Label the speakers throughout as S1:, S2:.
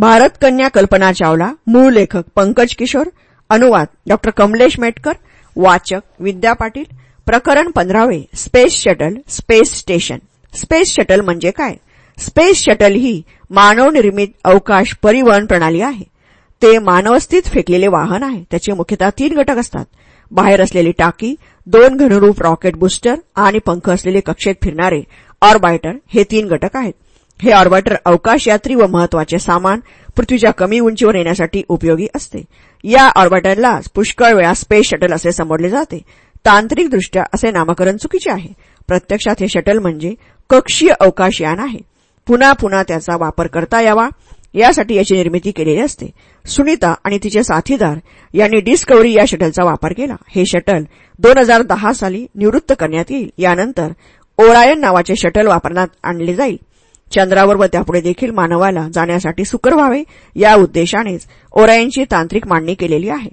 S1: भारत कन्या कल्पना चावला मूळ लेखक पंकज किशोर अनुवाद डॉ. कमलेश मेटकर वाचक विद्या पाटील प्रकरण पंधरावे space shuttle space station. Space shuttle म्हणजे काय? स्पेस शटल ही मानवनिर्मित अवकाश परिवहन प्रणाली आहे. ते मानवस्थित फेकलेले वाहन आहे. त्याचे मुख्यतः तीन घटक असतात. बाहेर असलेली टाकी दोन घनरूप रॉकेट बुस्टर आणि पंख असलेले कक्षेत फिरणारे ऑर्बायटर हे तीन घटक आहेत. हे ऑर्बिटर अवकाशयात्री व महत्त्वाचे सामान पृथ्वीच्या कमी उंचीवर येण्यासाठी उपयोगी असते. या ऑर्बिटरला पुष्कळ वेळा स्पेस शटल असे संबोधले जाते. तांत्रिकदृष्ट्या असे नामकरण चुकीचे आहे. प्रत्यक्षात हे शटल म्हणजे कक्षीय अवकाशयान आहे. पुन्हा पुन्हा त्याचा वापर करता यावा. यासाठी याची निर्मिती केलेली असते. सुनीता आणि तिचे साथीदार यांनी डिस्कवरी या शटलचा वापर केला. हे शटल दोन हजार दहा साली निवृत्त करण्यात येईल. यानंतर ओरायन नावाचे शटल वापरण्यात आणले जाईल. चंद्रावर व त्यापुढे देखील मानवाला जाण्यासाठी सुकर व्हावे या उद्देशानेच ओरायनची तांत्रिक मांडणी केलेली आहे.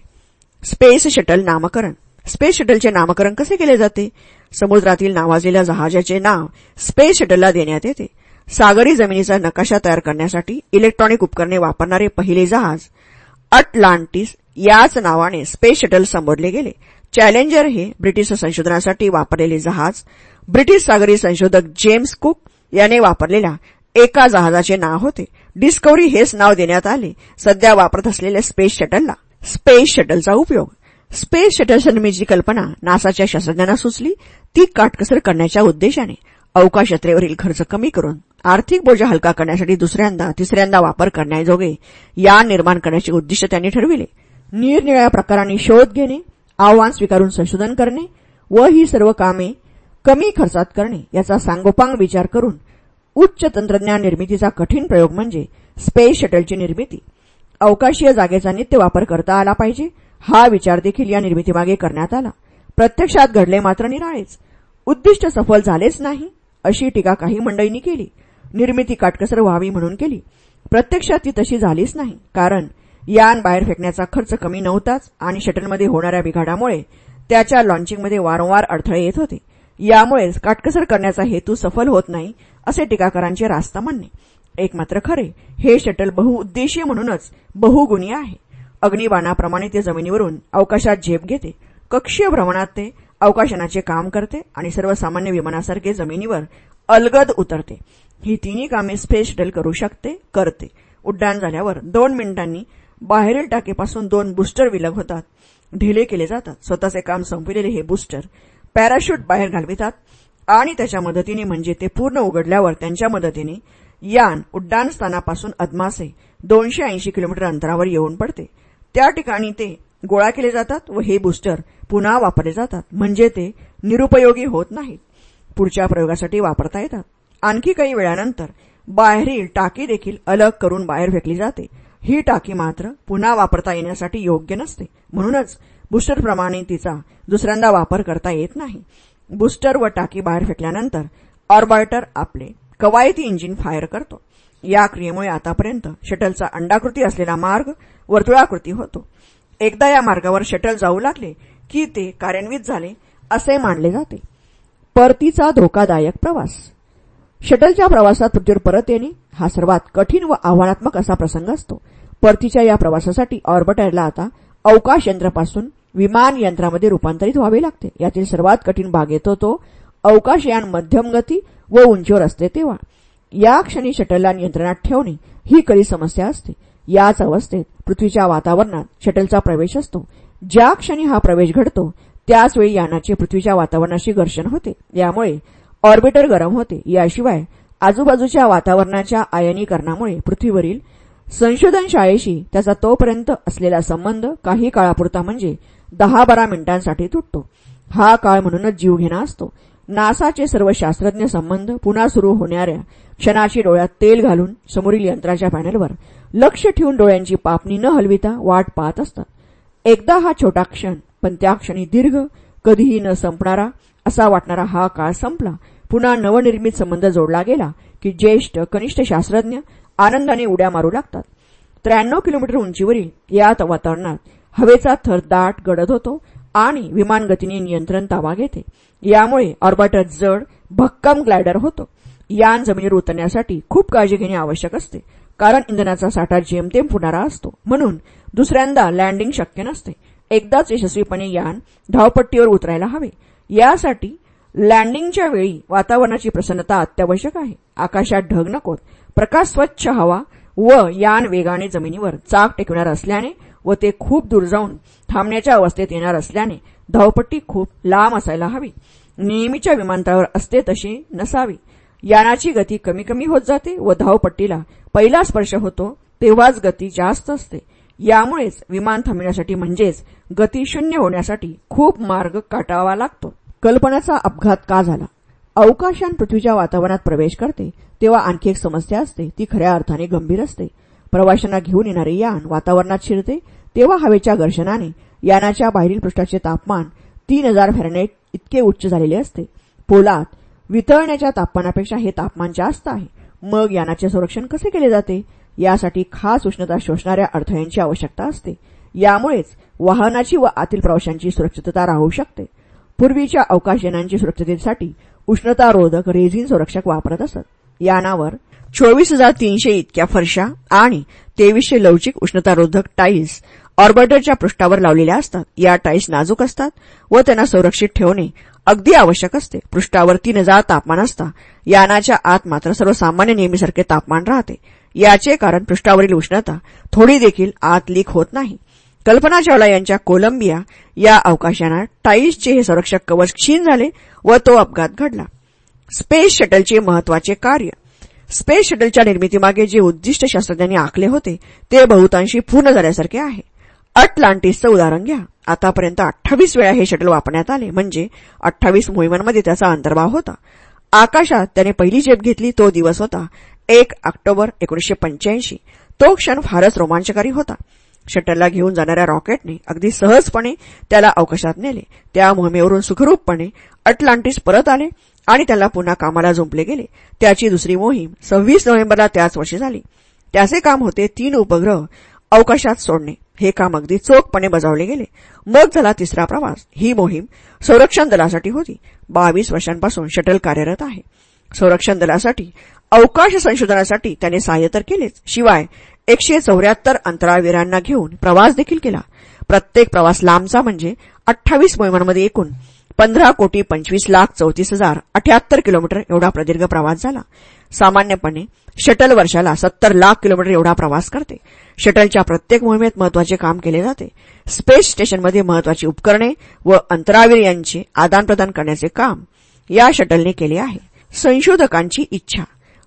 S1: स्पेस शटल नामकरण. स्पेस शटलचे नामकरण कसे केले जाते? समुद्रातील नावाजलेल्या जहाजाचे नाव स्पेस शटलला देण्यात येते. सागरी जमिनीचा नकाशा तयार करण्यासाठी इलेक्ट्रॉनिक उपकरणे वापरणारे पहिले जहाज अटलांटिस याच नावाने स्पेस शटल संबोधले गेले. चॅलेंजर हे ब्रिटिश संशोधनासाठी वापरलेले जहाज ब्रिटिश सागरी संशोधक जेम्स कुक याने वापरलेल्या एका जहाजाचे नाव होते. डिस्कवरी हेच नाव देण्यात आले. सध्या वापरत असलेल्या स्पेस शटलला स्पेस शटलचा उपयोग. स्पेस शटल निर्मितीची कल्पना नासाच्या शास्त्रज्ञांना सुचली. ती काटकसर करण्याच्या उद्देशाने अवकाश यात्रेवरील खर्च कमी करून आर्थिक बोजा हलका करण्यासाठी दुसऱ्यांदा तिसऱ्यांदा वापर करण्याजोगे यान निर्माण करण्याचे उद्दिष्ट त्यांनी ठरविले. निरनिळ्या प्रकारांनी शोध घेणे आव्हान स्वीकारून संशोधन करणे व ही सर्व कामे कमी खर्चात करणे याचा सांगोपांग विचार करून उच्च तंत्रज्ञान निर्मितीचा कठीण प्रयोग म्हणजे स्पेस शटलची निर्मिती. अवकाशीय जागेचा नित्य वापर करता आला पाहिजे हा विचार देखील या निर्मितीमागे करण्यात आला. प्रत्यक्षात घडले मात्र निराळेच. उद्दिष्ट सफल झालेच नाही अशी टीका काही मंडळींनी केली. निर्मिती काटकसर व्हावी म्हणून केली. प्रत्यक्षात ती तशी झालीच नाही कारण यान बाहेर फेकण्याचा खर्च कमी नव्हताच आणि शटलमध्ये होणाऱ्या बिघाडामुळे त्याच्या लॉन्चिंगमध्ये वारंवार अडथळे येत होते. यामुळेच काटकसर करण्याचा हेतू सफल होत नाही असे टीकाकारांचे रास्ता म्हणणे एक मात्र खरे हे शटल बहुउद्देशीय म्हणूनच बहुगुणी आहे. अग्निबाणाप्रमाणे ते जमिनीवरून अवकाशात झेप घेते कक्षीय भ्रमणात ते अवकाशनाचे काम करते आणि सर्वसामान्य विमानासारखे जमिनीवर अलगद उतरते. ही तिन्ही कामे स्पेस शटल करू शकते करते. उड्डाण झाल्यावर दोन मिनिटांनी बाहेरील टाकेपासून दोन बुस्टर विलग होतात. ढिले केले जातात. स्वतःचे काम संपविलेले हे बुस्टर पॅराशूट बाहेर घालवितात आणि त्याच्या मदतीने म्हणजे ते पूर्ण उघडल्यावर त्यांच्या मदतीने यान उड्डाणस्थानापासून अदमासे दोनशे ऐंशी किलोमीटर अंतरावर येऊन पडते. त्या ठिकाणी ते गोळा केले जातात व हे बुस्टर पुन्हा वापरले जातात. म्हणजे ते निरुपयोगी होत नाहीत. पुढच्या प्रयोगासाठी वापरता येतात. आणखी काही वेळानंतर बाहेरील टाकी देखील अलग करून बाहेर फेकली जाते. ही टाकी मात्र पुन्हा वापरता येण्यासाठी योग्य नसते. म्हणूनच बुस्टरप्रमाणे तिचा दुसऱ्यांदा वापर करता येत नाही. बुस्टर व टाकी बाहेर फेकल्यानंतर ऑर्बायटर आपले कवायती इंजिन फायर करतो. या क्रियेमुळे आतापर्यंत शटलचा अंडाकृती असलेला मार्ग वर्तुळाकृती होतो. एकदा या मार्गावर शटल जाऊ लागले की ते कार्यान्वित झाले असे मानले जाते. परतीचा धोकादायक प्रवास. शटलच्या प्रवासात पृथ्वीवर परत येणे हा सर्वात कठीण व आव्हानात्मक असा प्रसंग असतो. परतीच्या या प्रवासासाठी ऑर्बिटरला आता अवकाश यंत्रापासून विमान यंत्रामध्ये रूपांतरित व्हावे लागते. यातील सर्वात कठीण भाग येतो तो अवकाशयान मध्यम गती व उंचीवर असते तेव्हा. या क्षणी शटलला नियंत्रणात ठेवणे ही कळी समस्या असते. याच अवस्थेत पृथ्वीच्या वातावरणात शटलचा प्रवेश असतो. ज्या क्षणी हा प्रवेश घडतो त्याचवेळी यानाचे पृथ्वीच्या वातावरणाशी घर्षण होते. यामुळे ऑर्बिटर गरम होते. याशिवाय आजूबाजूच्या वातावरणाच्या आयनीकरणामुळे पृथ्वीवरील संशोधन शाळेशी त्याचा तोपर्यंत असलेला संबंध काही काळापुरता म्हणजे दहा बारा मिनिटांसाठी तुटतो. हा काळ म्हणूनच जीवघेणा असतो. नासाचे सर्व शास्त्रज्ञ संबंध पुन्हा सुरू होणाऱ्या क्षणाची डोळ्यात तेल घालून समोरील यंत्राच्या पॅनलवर लक्ष ठेवून डोळ्यांची पापणी न हलविता वाट पाहत असतात. एकदा हा छोटा क्षण पण त्या क्षणी दीर्घ कधीही न संपणारा असा वाटणारा हा काळ संपला. पुन्हा नवनिर्मित संबंध जोडला गेला की ज्येष्ठ कनिष्ठ शास्त्रज्ञ आनंदाने उड्या मारू लागतात. त्र्याण्णव किलोमीटर उंचीवरील या वातावरणात हवेचा थर दाट गडद होतो आणि विमानगतीने नियंत्रण ताबा घेते. यामुळे ऑर्बिटर जड भक्कम ग्लायडर होतो. यान जमिनीवर उतरण्यासाठी खूप काळजी घेणे आवश्यक असते कारण इंधनाचा साठा जेमतेम फुटणारा असतो. म्हणून दुसऱ्यांदा लँडिंग शक्य नसते. एकदाच यशस्वीपणे यान धावपट्टीवर उतरायला हवे. यासाठी लँडिंगच्या वेळी वातावरणाची प्रसन्नता अत्यावश्यक आहे. आकाशात ढग नकोत. प्रकाश स्वच्छ हवा व यान वेगाने जमिनीवर चाक टेकवणार असल्याने व ते खूप दूर जाऊन थांबण्याच्या अवस्थेत येणार असल्याने धावपट्टी खूप लांब असायला हवी. नेहमीच्या विमानतळावर असते तशी नसावी. यानाची गती कमी कमी होत जाते व धावपट्टीला पहिला स्पर्श होतो तेव्हाच गती जास्त असते. यामुळेच विमान थांबण्यासाठी म्हणजेच गती शून्य होण्यासाठी खूप मार्ग काटावा लागतो. कल्पनाचा अपघात का झाला? अवकाशान पृथ्वीच्या वातावरणात प्रवेश करते तेव्हा आणखी एक समस्या असते. ती खऱ्या अर्थाने गंभीर असते. प्रवाशांना घेऊन येणारे यान वातावरणात शिरते तेव्हा हवेच्या घर्षणाने यानाच्या बाहेरील पृष्ठाचे तापमान तीन हजार फॅरेनेट इतके उच्च झालेले असते. पोलात वितळण्याच्या तापमानापेक्षा हे तापमान जास्त आहे. मग यानाचे संरक्षण कसे केले जाते? यासाठी खास उष्णता शोषणाऱ्या अडथळ्यांची आवश्यकता असते. यामुळेच वाहनाची व आतील प्रवाशांची सुरक्षितता राहू शकते. पूर्वीच्या अवकाशयानांची सुरक्षिततेसाठी उष्णतारोधक रेझिन संरक्षक वापरत असत. यानावर चोवीस हजार तीनशे इतक्या फरशा आणि तेवीसशे लवचिक उष्णतारोधक टाईल्स ऑर्बिटरच्या पृष्ठावर लावलेल्या असतात. या टाईल्स नाजूक असतात व त्यांना संरक्षित ठेवणे अगदी आवश्यक असते. पृष्ठावर तीन हजार तापमान असता. यानाच्या आत मात्र सर्वसामान्य नेहमीसारखे तापमान राहते. याचे कारण पृष्ठावरील उष्णता थोडी देखील आत लीक होत नाही. कल्पना चावला यांच्या कोलंबिया या अवकाशानात टाईल्सचे हे संरक्षक कवच क्षीण झाले व तो अपघात घडला. स्पेस शटलचे महत्त्वाचे कार्य. स्पेस शटलच्या निर्मितीमागे जे उद्दिष्ट शास्त्रज्ञांनी आखले होते ते बहुतांशी पूर्ण झाल्यासारखे आहे. अटलांटिसचं उदाहरण घ्या. आतापर्यंत अठ्ठावीस वेळा हे शटल वापरण्यात आले म्हणजे अठ्ठावीस मोहिमांमध्ये त्याचा अंतर्भाव होता. आकाशात त्याने पहिली झेप घेतली तो दिवस होता एक ऑक्टोबर एकोणीशे पंच्याऐंशी. तो क्षण फारच रोमांचकारी होता. शटलला घेऊन जाणाऱ्या रॉकेटने अगदी सहजपणे त्याला अवकाशात नेले. त्या मोहिमेवरून सुखरूपपणे अटलांटिस परत आले. आणि त्याला पुन्हा कामाला झोंपले गेले. त्याची दुसरी मोहीम सव्वीस नोव्हेंबरला त्याच वर्षी झाली. त्याचे काम होते तीन उपग्रह अवकाशात सोडणे. हे काम अगदी चोखपणे बजावले गेले. मग झाला तिसरा प्रवास. ही मोहीम संरक्षण दलासाठी होती. बावीस वर्षांपासून शटल कार्यरत आहे. संरक्षण दलासाठी अवकाश संशोधनासाठी त्याने सहाय्य तर केलेच. शिवाय एकशे चौऱ्याहत्तर अंतराळवीरांना घेऊन प्रवास देखील केला. प्रत्येक प्रवास लांबचा म्हणजे अठ्ठावीस मोहिमांमध्ये एकूण पंधरा कोटी पंचवीस लाख चौतीस हजार अठ्याहत्तर किलोमीटर एवढा प्रदीर्घ प्रवास झाला. सामान्यपणे शटल वर्षाला सत्तर लाख किलोमीटर एवढा प्रवास करते. शटलच्या प्रत्येक मोहिमेत महत्त्वाचे काम केले जाते. स्पेस स्टेशनमध्ये महत्वाची उपकरणे व अंतरावीर यांचे आदानप्रदान करण्याचे काम या शटलने केले आहे. संशोधकांची इच्छा.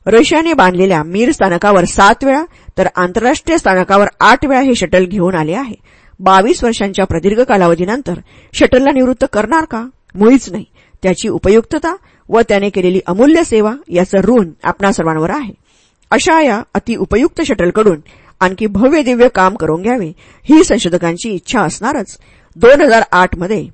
S1: रशियाने बांधलेल्या मीर स्थानकावर सात वेळा तर आंतरराष्ट्रीय स्थानकावर आठ वेळा हे शटल घेऊन आले आहे. बावीस वर्षांच्या प्रदीर्घ कालावधीनंतर शटलला निवृत्त करणार का? मुळीच नाही. त्याची उपयुक्तता व त्याने केलेली अमूल्य सेवा याचं ऋण आपणा सर्वांवर आहे. अशा या अतिउपयुक्त शटलकडून आणखी भव्य दिव्य काम करून घ्यावे ही संशोधकांची इच्छा असणारच. दोन हजार आठमध्ये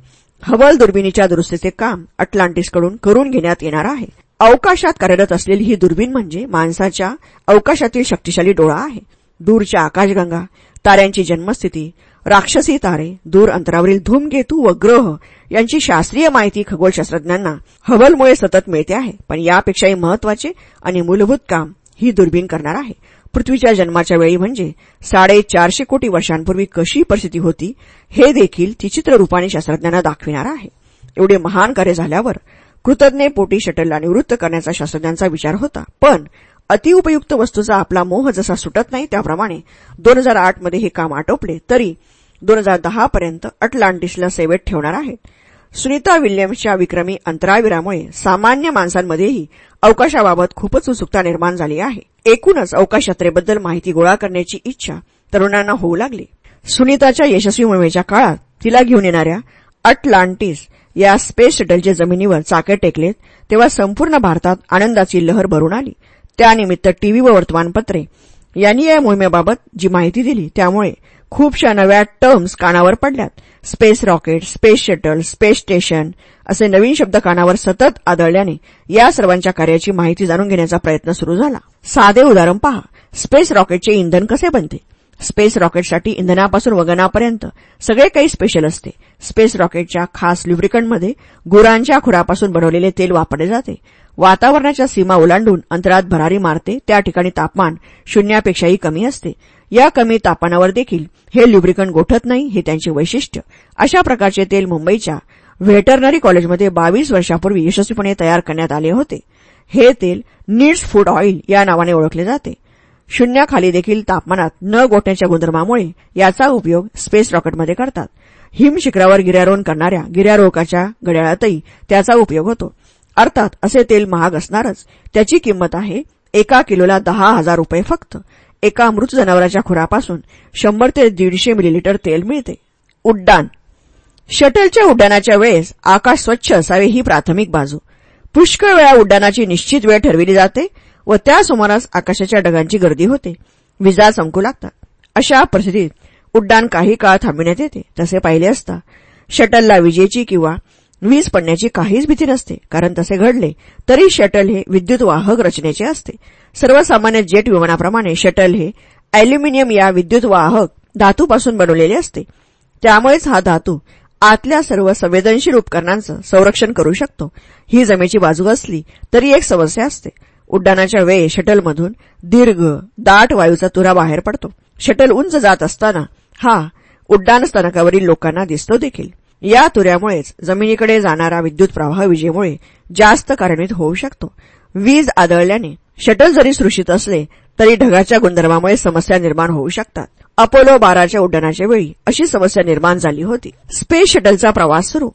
S1: हवल दुर्बिणीच्या दुरुस्तीचे काम अटलांटिसकडून करून घेण्यात येणार आहे. अवकाशात कार्यरत असलेली ही दुर्बीण म्हणजे माणसाच्या अवकाशातील शक्तिशाली डोळा आहे. दूरच्या आकाशगंगा ताऱ्यांची जन्मस्थिती राक्षसी तारे दूर अंतरावरील धूमकेतू व ग्रह यांची शास्त्रीय माहिती खगोलशास्त्रज्ञांना हवलमुळे सतत मिळते आहे. पण यापेक्षाही महत्त्वाचे आणि मूलभूत काम ही दुर्बीण करणार आहे. पृथ्वीच्या जन्माच्या वेळी म्हणजे साडेचारशे कोटी वर्षांपूर्वी कशी परिस्थिती होती हे देखील ती चित्ररूपाने शास्त्रज्ञांना दाखविणार आहे. एवढे महान कार्य झाल्यावर कृतज्ञ पोटी शटलला निवृत्त करण्याचा शास्त्रज्ञांचा विचार होता. पण अतिउपयुक्त वस्तूचा आपला मोह जसा सुटत नाही त्याप्रमाणे दोन हजार आठमध्ये हे काम आटोपले तरी दोन हजार दहापर्यंत अटलांटिसला सेवेत ठेवणार आहेत. सुनीता विल्यम्सच्या विक्रमी अंतराविरामुळे सामान्य माणसांमध्येही अवकाशाबाबत खूपच उत्सुकता निर्माण झाली आहे. एकूणच अवकाश यात्रेबद्दल माहिती गोळा करण्याची इच्छा तरुणांना होऊ लागली. सुनीताच्या यशस्वी मोहिमेच्या काळात तिला घेऊन येणाऱ्या अटलांटिस या स्पेस शटलचे जमिनीवर चाके टेकलेत तेव्हा संपूर्ण भारतात आनंदाची लहर भरून आली. त्यानिमित्त टीव्ही व वर्तमानपत्रे यांनी या मोहिमेबाबत जी माहिती दिली त्यामुळे खूपशा नव्या टर्म्स कानावर पडल्यात. Space rocket space shuttle space station असे नवीन शब्द कानावर सतत आदळल्याने या सर्वांच्या कार्याची माहिती जाणून घेण्याचा प्रयत्न सुरू झाला. साधे उदाहरण पहा. स्पेस रॉकेटचे इंधन कसे बनते? स्पेस रॉकेटसाठी इंधनापासून वगनापर्यंत सगळे काही स्पेशल असते. स्पेस रॉकेटच्या खास ल्युब्रिकंटमध्ये गुरांच्या खुरापासून बनवलेले तेल वापरले जाते. वातावरणाच्या सीमा ओलांडून अंतरात भरारी मारते. त्या ठिकाणी तापमान शून्यापेक्षाही कमी असते. या कमी तापमानावर देखील हे ल्युब्रिकंट गोठत नाही हे त्यांचे वैशिष्ट्य. अशा प्रकारचे तेल मुंबईच्या व्हेटरनरी कॉलेजमध्ये बावीस वर्षापूर्वी यशस्वीपणे तयार करण्यात आले होते. हे तेल नीड्स फूड ऑइल या नावाने ओळखले जाते. शून्याखाली देखील तापमानात न गोठण्याच्या गुणधर्मामुळे याचा उपयोग स्पेस रॉकेटमध्ये करतात. हिमशिखरावर गिर्यारोहण करणाऱ्या गिर्यारोहकाच्या घड्याळातही त्याचा उपयोग होतो. अर्थात असे तेल महाग असणारच. त्याची किंमत आहे एका किलोला दहा हजार रुपये फक्त. एका मृत जनावराच्या खुरापासून शंभर ते दीडशे मिलीलिटर तेल मिळते. उड्डाण. शटलच्या उड्डाणाच्या वेळेस आकाश स्वच्छ असावे ही प्राथमिक बाजू. पुष्कळ वेळा उड्डाणाची निश्चित वेळ ठरविली जाते व त्या सुमारास आकाशाच्या ढगांची गर्दी होते. विजा संकू लागतात. अशा परिस्थितीत उड्डाण काही काळ थांबविण्यात येते. तसे पाहिले असता शटलला विजेची किंवा वीज पडण्याची काहीच भीती नसते. कारण तसे घडले तरी शटल हे विद्युत वाहक रचनेचे असते. सर्वसामान्य जेट विमानाप्रमाणे शटल हे अॅल्युमिनियम या विद्युत वाहक धातूपासून बनवलेले असते. त्यामुळेच हा धातू आतल्या सर्व संवेदनशील उपकरणांचं संरक्षण करू शकतो. ही जमेची बाजू असली तरी एक समस्या असते. उड्डाणाच्या वेळी शटलमधून दीर्घ दाट वायूचा तुरा बाहेर पडतो. शटल उंच जात असताना हा उड्डाण स्थानकावरील लोकांना दिसतो देखील. या तुऱ्यामुळेच जमिनीकडे जाणारा विद्युत प्रवाह विजेमुळे जास्त कारणीत होऊ शकतो. वीज आदळल्याने शटल जरी सृषित असले तरी ढगाच्या गुणधर्मामुळे समस्या निर्माण होऊ शकतात. अपोलो बाराच्या उड्डाणाच्या वेळी अशी समस्या निर्माण झाली होती. स्पेस शटलचा प्रवास सुरू.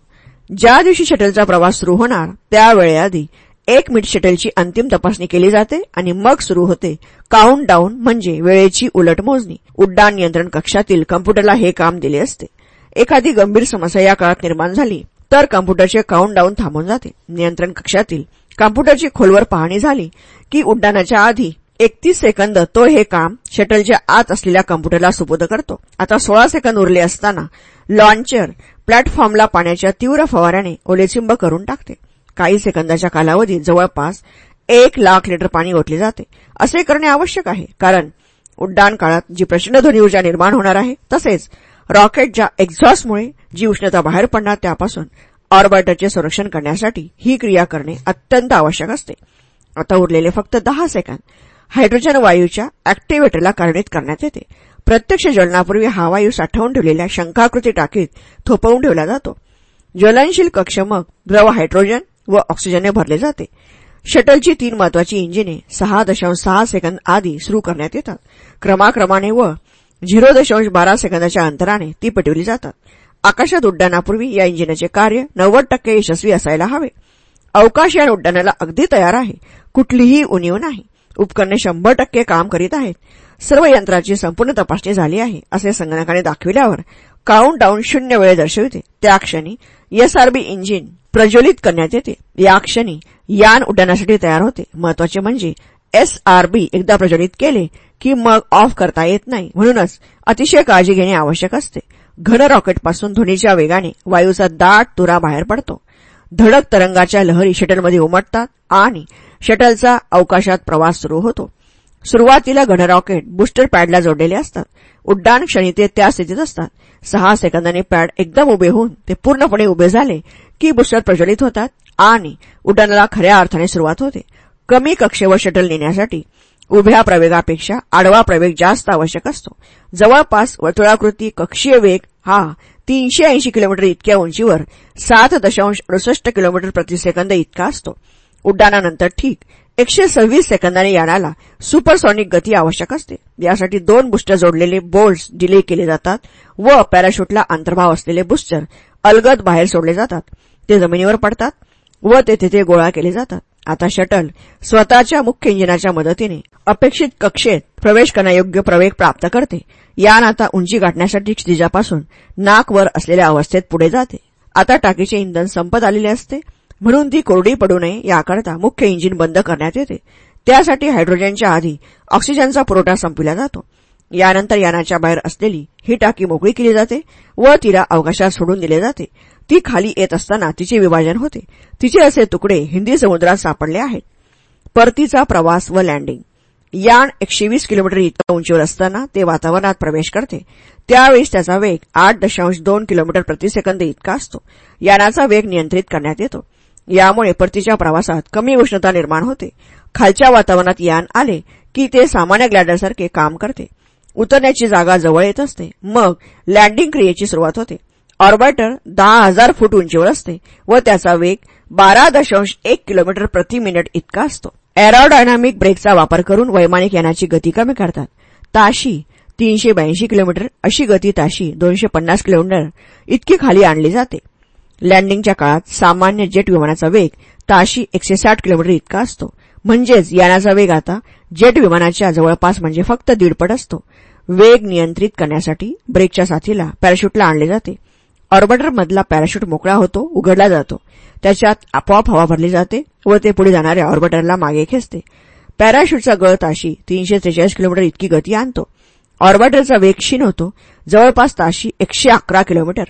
S1: ज्या दिवशी शटलचा प्रवास सुरू होणार त्यावेळेआधी एक मिनिट शटलची अंतिम तपासणी केली जाते आणि मग सुरू होते. काउंट डाऊन म्हणजे वेळेची उलट मोजणी उड्डाण नियंत्रण कक्षातील कम्प्युटरला हे काम दिले असते. एखादी गंभीर समस्या या काळात निर्माण झाली तर कम्प्युटरचे काउंट डाऊन थांबून जाते. नियंत्रण कक्षातील कॉम्प्युटरची खोलवर पाहणी झाली की उड्डाणाच्या आधी एकतीस सेकंद तो हे काम शटलच्या आत असलेल्या कॉम्प्युटरला सुपूर्द करतो. आता सोळा सेकंद उरले असताना लॉन्चर प्लॅटफॉर्मला पाण्याच्या तीव्र फवाऱ्याने ओलेचिंब करून टाकते. काही सेकंदाच्या कालावधीत जवळपास एक लाख लिटर पाणी ओतले जाते. असे करणे आवश्यक आहे कारण उड्डाण काळात जी प्रचंड ध्वनी ऊर्जा निर्माण होणार आहे तसेच रॉकेटच्या एक्झॉस्टमुळे जी उष्णता बाहेर पडणार त्यापासून ऑर्बिटरचे संरक्षण करण्यासाठी ही क्रिया करणे अत्यंत आवश्यक असते. आता उरलेले फक्त दहा सेकंद हायड्रोजन वायूच्या अॅक्टिव्हेटरला कार्यान्वित करण्यात येते. प्रत्यक्ष ज्वलनापूर्वी हा वायू साठवून ठेवलेल्या शंखाकृती टाकीत थोपवून ठेवला जातो. ज्वलनशील कक्ष मग द्रव हायड्रोजन व ऑक्सिजनने भरले जाते. शटलची तीन महत्वाची इंजिने सहा दशांश सहा सेकंद आधी सुरू करण्यात येतात. क्रमाक्रमाने व झिरो दशांश बारा सेकंदाच्या अंतराने ती पेटवली जातात. आकाशात उड्डाणापूर्वी या इंजिनाचे कार्य नव्वद टक्के यशस्वी असायला हवे. अवकाशयान उड्डाणाला अगदी तयार आहे. कुठलीही उणीव नाही. उपकरणे शंभर टक्के काम करीत आहेत. सर्व यंत्राची संपूर्ण तपासणी झाली आहे असे संगणकाने दाखविल्यावर काउंट डाऊन शून्य वेळ दर्शविते. त्या क्षणी एसआरबी इंजिन प्रज्वलित करण्यात येते. या क्षणी यान उड्डाणासाठी तयार होते. महत्त्वाचे म्हणजे एसआरबी एकदा प्रज्वलित केले की मग ऑफ करता येत नाही. म्हणूनच अतिशय काळजी घेणे आवश्यक असते. घन रॉकेटपासून ध्वनीच्या वेगाने वायूचा दाट तुरा बाहेर पडतो. धडक तरंगाच्या लहरी शटलमध्ये उमटतात आणि शटलचा अवकाशात प्रवास सुरू होतो. सुरुवातीला घन रॉकेट बुस्टर पॅडला जोडलेले असतात. उड्डाण क्षणी ते त्या स्थितीत असतात. सहा सेकंदांनी पॅड एकदम उभे होऊन ते पूर्णपणे उभे झाले की बुस्टर प्रज्वलित होतात आणि उड्डाणाला खऱ्या अर्थाने सुरुवात होते. कमी कक्षेवर शटल नेण्यासाठी उभ्या प्रवेगापेक्षा आडवा प्रवेग जास्त आवश्यक असतो. जवळपास वर्तुळाकृती कक्षीय वेग हा तीनशे ऐंशी किलोमीटर इतक्या उंचीवर सात दशांश अडुसष्ट किलोमीटर प्रतिसेकंद इतका असतो. उड्डाणानंतर ठीक एकशे सव्वीस सेकंदाने यानाला सुपरसॉनिक गती आवश्यक असते. यासाठी दोन बुस्टर जोडलेले बोल्ट्स डिले केले जातात व पॅराशूटला अंतर्भाव असलेले बुस्टर अलगद बाहेर सोडले जातात. ते जमिनीवर पडतात व ते तिथे गोळा केले जातात. आता शटल स्वतःच्या मुख्य इंजिनाच्या मदतीने अपेक्षित कक्षेत प्रवेश करण्यायोग्य प्रवेग प्राप्त करते. यान आता उंची गाठण्यासाठी क्षितिजापासून नाकवर असलेल्या अवस्थेत पुढे जाते. आता टाकीचे इंधन संपत आलेले असते. म्हणून ती कोरडी पडू नये याकरता मुख्य इंजिन बंद करण्यात येते. त्यासाठी हायड्रोजनच्या आधी ऑक्सिजनचा पुरवठा संपविला जातो. यानंतर यानाच्या बाहेर असलेली ही टाकी मोकळी केली जाते व तिला अवकाशात सोडून दिले जाते. ती खाली येत असताना तिचे विभाजन होते. तिचे असे तुकडे हिंदी समुद्रात सापडले आहेत. परतीचा प्रवास व लँडिंग यान एकशे वीस किलोमीटर इतक्या उंचीवर असताना ते वातावरणात प्रवेश करते. त्यावेळेस त्याचा वेग आठ दशांश दोन किलोमीटर प्रतिसेकंद इतका असतो. यानाचा वेग नियंत्रित करण्यात येतो. यामुळे परतीच्या प्रवासात कमी उष्णता निर्माण होते. खालच्या वातावरणात यान आले की ते सामान्य ग्लॅडरसारखे काम करते. उतरण्याची जागा जवळ येत असते. मग लँडिंग क्रियेची सुरुवात होते. ऑर्बिटर दहा हजार फूट उंचीवर असते व त्याचा वेग बारा दशांश एक किलोमीटर प्रति मिनिट इतका असतो. एरोडायनामिक ब्रेकचा वापर करून वैमानिक यानाची गती कमी करतात. ताशी तीनशे ब्याऐंशी किलोमीटर अशी गती ताशी दोनशे पन्नास किलोमीटर इतकी खाली आणली जाते. लँडिंगच्या काळात सामान्य जेट विमानाचा वेग ताशी एकशे साठ किलोमीटर इतका असतो. म्हणजेच यानाचा वेग आता जेट विमानाच्या जवळपास म्हणजे फक्त दीडपट असतो. वेग नियंत्रित करण्यासाठी ब्रेकच्या साथीला पॅराशूटला आणले जाते. ऑर्बिटरमधला पॅराशूट मोकळा होतो उघडला जातो. त्याच्यात आपोआप हवा भरली जाते व ते पुढे जाणाऱ्या ऑर्बिटरला मागे खेचते. पॅराशूटचा गळ ताशी तीनशे त्रेचाळीस किलोमीटर इतकी गती आणतो. ऑर्बिटरचा वेग क्षीण होतो. जवळपास ताशी एकशे अकरा किलोमीटर.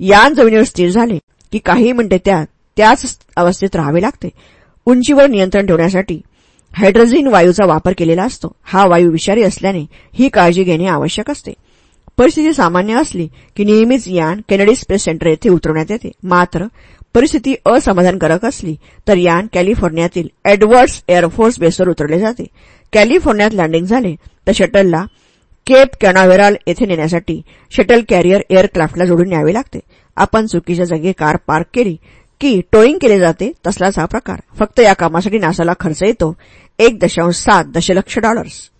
S1: यान जमिनीवर स्थिर झाले की काही मिनिटे त्यात त्याच अवस्थेत राहावे लागते. उंचीवर नियंत्रण ठेवण्यासाठी हायड्रोजिन वायूचा वापर केलेला असतो. हा वायू विषारी असल्याने ही काळजी घेणे आवश्यक असते. परिस्थिती सामान्य असली की नेहमीच यान केनडी स्पेस सेंटर येथे उतरवण्यात येते. मात्र परिस्थिती असमाधानकारक असली तर यान कॅलिफोर्नियातील एडवर्ड्स एअरफोर्स बेसवर उतरले जाते. कॅलिफोर्नियात लँडिंग झाले तर शटलला केप कॅनावेराल येथे नेण्यासाठी शटल कॅरियर एअरक्राफ्टला जोडून न्यावे लागते. आपण चुकीच्या जागी कार पार्क केली की टोईंग केले जाते तसलाच हा प्रकार. फक्त या कामासाठी नासाला खर्च येतो. एक दशांश सात दशलक्ष डॉलर्स.